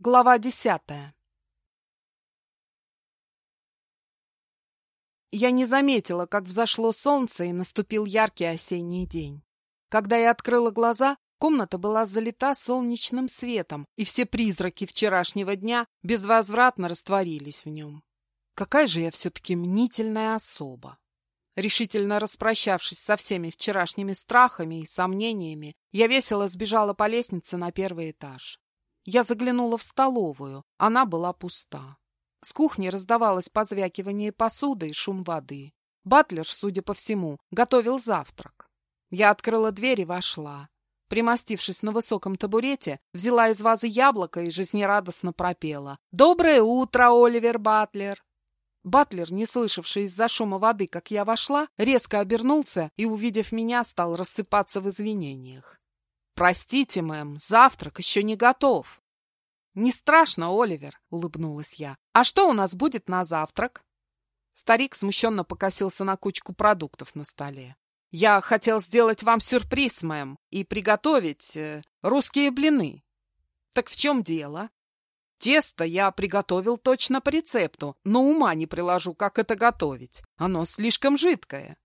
Глава десятая Я не заметила, как взошло солнце и наступил яркий осенний день. Когда я открыла глаза, комната была залита солнечным светом, и все призраки вчерашнего дня безвозвратно растворились в нем. Какая же я все-таки мнительная особа! Решительно распрощавшись со всеми вчерашними страхами и сомнениями, я весело сбежала по лестнице на первый этаж. Я заглянула в столовую. Она была пуста. С кухни раздавалось позвякивание посуды и шум воды. Батлер, судя по всему, готовил завтрак. Я открыла дверь и вошла. Примостившись на высоком табурете, взяла из вазы яблоко и жизнерадостно пропела. «Доброе утро, Оливер Батлер!» Батлер, не слышавший из-за шума воды, как я вошла, резко обернулся и, увидев меня, стал рассыпаться в извинениях. «Простите, мэм, завтрак еще не готов». «Не страшно, Оливер», — улыбнулась я. «А что у нас будет на завтрак?» Старик смущенно покосился на кучку продуктов на столе. «Я хотел сделать вам сюрприз, мэм, и приготовить э, русские блины». «Так в чем дело?» «Тесто я приготовил точно по рецепту, но ума не приложу, как это готовить. Оно слишком жидкое».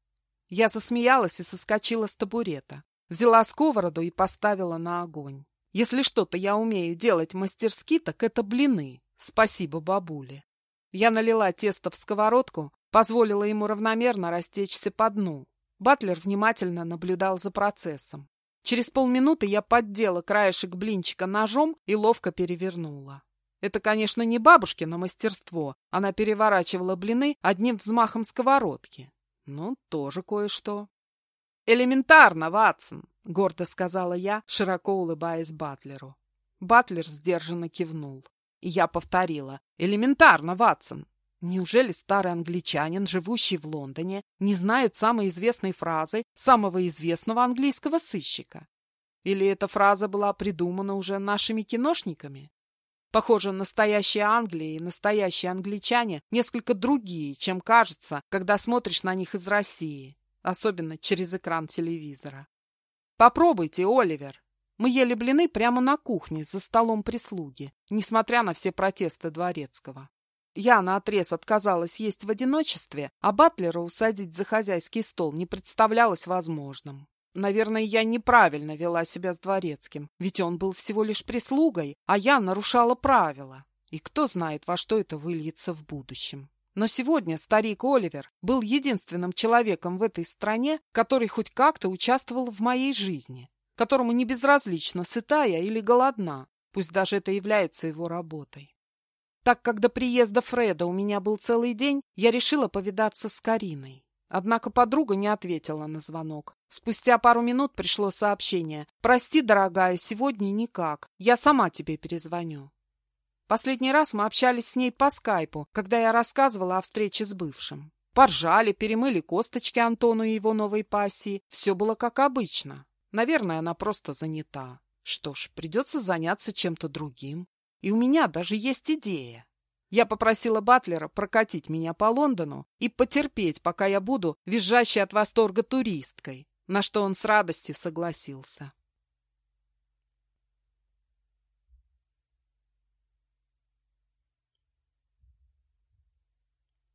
Я засмеялась и соскочила с табурета. Взяла сковороду и поставила на огонь. Если что-то я умею делать мастерски, так это блины. Спасибо бабуле. Я налила тесто в сковородку, позволила ему равномерно растечься по дну. Батлер внимательно наблюдал за процессом. Через полминуты я поддела краешек блинчика ножом и ловко перевернула. Это, конечно, не бабушкино мастерство. Она переворачивала блины одним взмахом сковородки. Ну, тоже кое-что. «Элементарно, Ватсон!» — гордо сказала я, широко улыбаясь Батлеру. Батлер сдержанно кивнул. И я повторила. «Элементарно, Ватсон!» Неужели старый англичанин, живущий в Лондоне, не знает самой известной фразы самого известного английского сыщика? Или эта фраза была придумана уже нашими киношниками? Похоже, настоящая Англия и настоящие англичане несколько другие, чем кажется, когда смотришь на них из России особенно через экран телевизора. Попробуйте, Оливер. Мы ели блины прямо на кухне, за столом прислуги, несмотря на все протесты дворецкого. Я наотрез отказалась есть в одиночестве, а Батлера усадить за хозяйский стол не представлялось возможным. Наверное, я неправильно вела себя с дворецким, ведь он был всего лишь прислугой, а я нарушала правила. И кто знает, во что это выльется в будущем. Но сегодня старик Оливер был единственным человеком в этой стране, который хоть как-то участвовал в моей жизни, которому не безразлично, сытая или голодна, пусть даже это является его работой. Так как до приезда Фреда у меня был целый день, я решила повидаться с Кариной. Однако подруга не ответила на звонок. Спустя пару минут пришло сообщение. «Прости, дорогая, сегодня никак. Я сама тебе перезвоню». Последний раз мы общались с ней по скайпу, когда я рассказывала о встрече с бывшим. Поржали, перемыли косточки Антону и его новой пассии. Все было как обычно. Наверное, она просто занята. Что ж, придется заняться чем-то другим. И у меня даже есть идея. Я попросила Батлера прокатить меня по Лондону и потерпеть, пока я буду визжащей от восторга туристкой, на что он с радостью согласился.